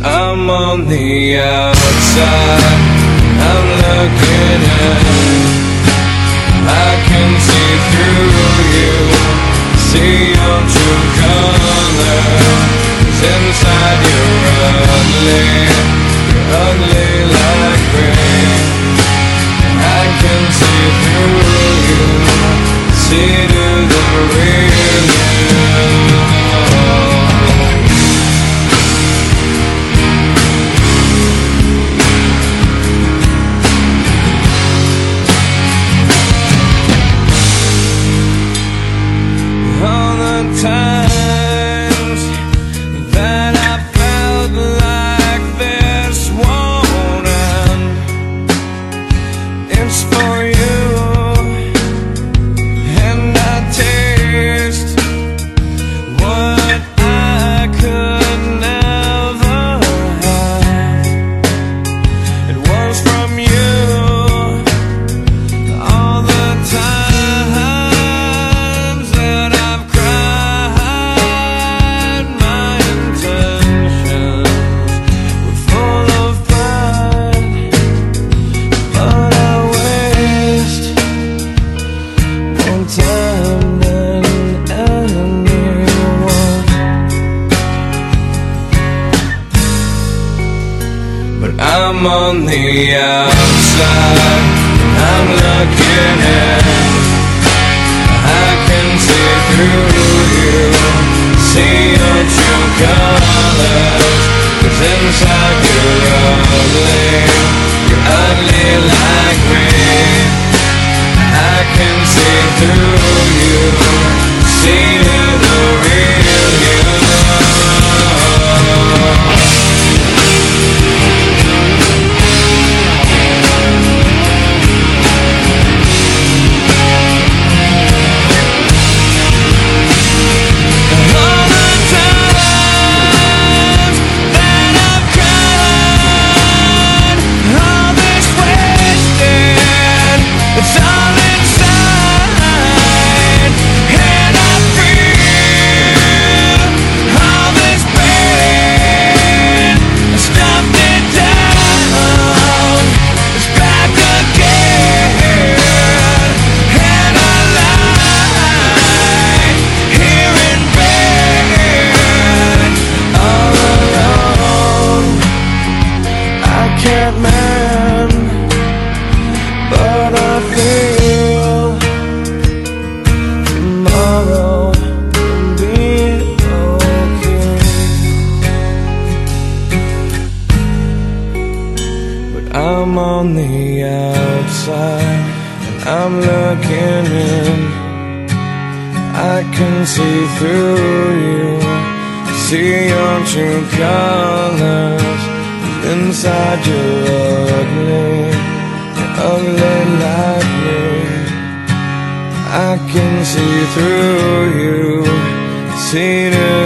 I'm on the outside, I'm looking in. I can see through you, see your true colors. Ugly. Ugly I'm on the outside. I'm looking in. I can see through you. See your true colors. 'Cause inside you're ugly. You're ugly like me. I can see through I can't but I feel tomorrow will be okay. But I'm on the outside and I'm looking in. I can see through you, see your true colors. Inside you, ugly, you're ugly like me. I can see through you, see through.